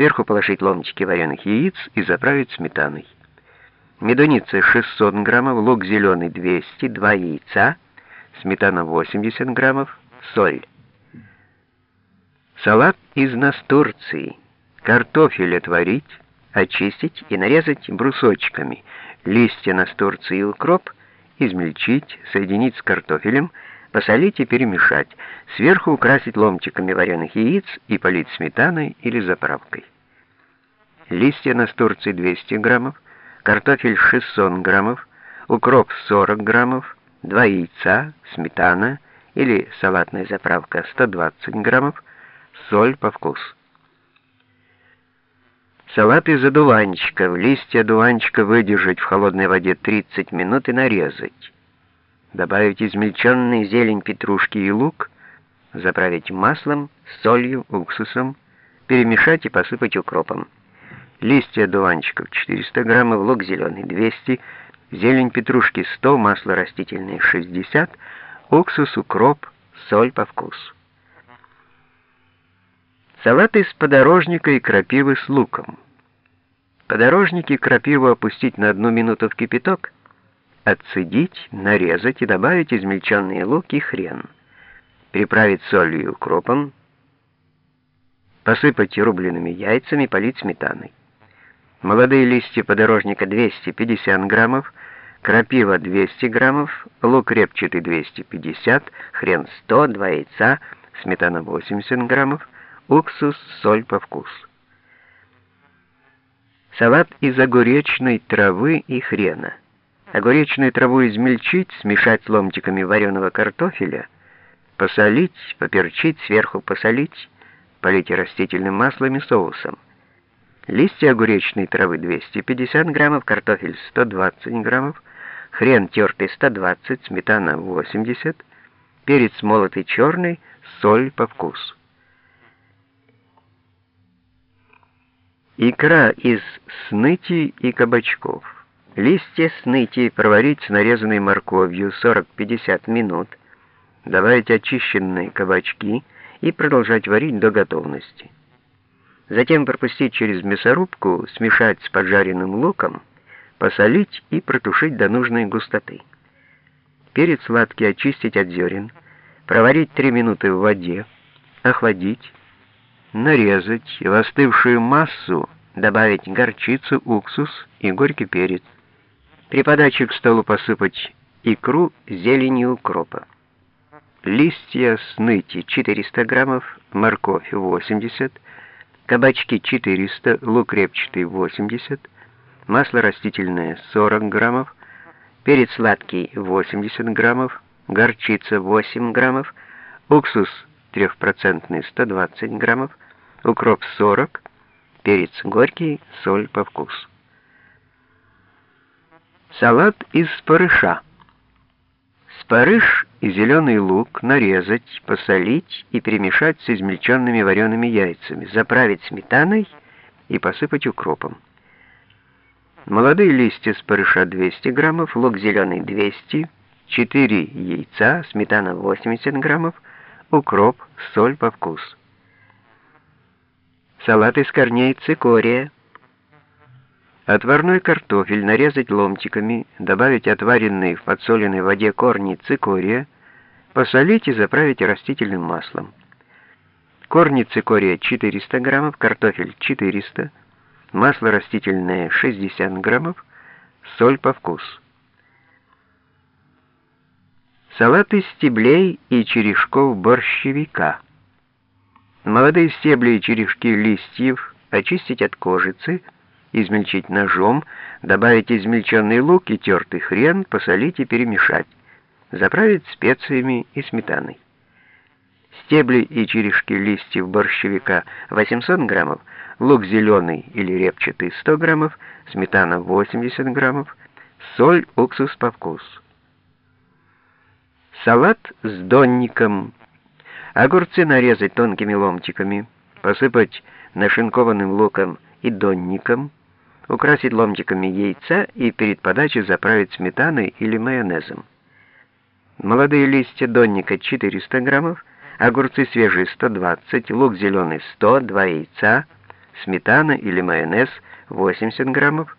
Сверху положить ломтики вареных яиц и заправить сметаной. Медуница 600 граммов, лук зеленый 200, 2 яйца, сметана 80 граммов, соль. Салат из настурции. Картофель отварить, очистить и нарезать брусочками. Листья настурции и укроп измельчить, соединить с картофелем, посолить и перемешать. Сверху украсить ломтиками вареных яиц и полить сметаной или заправкой. Листья настурции 200 граммов, картофель 600 граммов, укроп 40 граммов, 2 яйца, сметана или салатная заправка 120 граммов, соль по вкусу. Салат из одуванчиков. Листья одуванчика выдержать в холодной воде 30 минут и нарезать. Добавить измельченный зелень петрушки и лук, заправить маслом, солью, уксусом, перемешать и посыпать укропом листья одуванчиков 400 граммов, лук зеленый 200, зелень петрушки 100, масло растительное 60, уксус, укроп, соль по вкусу. Салат из подорожника и крапивы с луком. Подорожники крапиву опустить на одну минуту в кипяток, отцедить, нарезать и добавить измельченный лук и хрен. Приправить солью и укропом, посыпать рубленными яйцами, полить сметаной. Молодые листья подорожника 250 граммов, крапива 200 граммов, лук репчатый 250, хрен 100, 2 яйца, сметана 80 граммов, уксус, соль по вкусу. Салат из огуречной травы и хрена. Огуречную траву измельчить, смешать с ломтиками вареного картофеля, посолить, поперчить, сверху посолить, полить растительным маслом и соусом листья огуречной травы 250 граммов, картофель 120 граммов, хрен тертый 120, сметана 80, перец молотый черный, соль по вкусу. Икра из сныти и кабачков. Листья сныти проварить с нарезанной морковью 40-50 минут, добавить очищенные кабачки и продолжать варить до готовности. Затем пропустить через мясорубку, смешать с поджаренным луком, посолить и протушить до нужной густоты. Перец сладкий очистить от зерен, проварить 3 минуты в воде, охладить, нарезать в остывшую массу, добавить горчицу, уксус и горький перец. При подаче к столу посыпать икру зеленью укропа. Листья сныти 400 граммов, морковь 80 кабачки 400, лук репчатый 80, масло растительное 40 граммов, перец сладкий 80 граммов, горчица 8 граммов, уксус 3% 120 граммов, укроп 40, перец горький, соль по вкусу. Салат из спарыша. Спарыш и зеленый лук нарезать, посолить и перемешать с измельченными вареными яйцами, заправить сметаной и посыпать укропом. Молодые листья спарыша 200 граммов, лук зеленый 200, 4 яйца, сметана 80 граммов, укроп, соль по вкусу. Салат из корней цикория. Отварной картофель нарезать ломтиками, добавить отваренные в подсоленной воде корни цикория, посолить и заправить растительным маслом. Корни цикория 400 граммов, картофель 400, масло растительное 60 граммов, соль по вкусу. Салат из стеблей и черешков борщевика. Молодые стебли и черешки листьев очистить от кожицы, измельчить ножом, добавить измельченный лук и тертый хрен, посолить и перемешать. Заправить специями и сметаной. Стебли и черешки листьев борщевика 800 граммов, лук зеленый или репчатый 100 граммов, сметана 80 граммов, соль, уксус по вкусу. Салат с донником. Огурцы нарезать тонкими ломтиками, посыпать нашинкованным луком и донником, украсить ломтиками яйца и перед подачей заправить сметаной или майонезом. Молодые листья донника 400 граммов, огурцы свежие 120, лук зеленый 100, 2 яйца, сметана или майонез 80 граммов,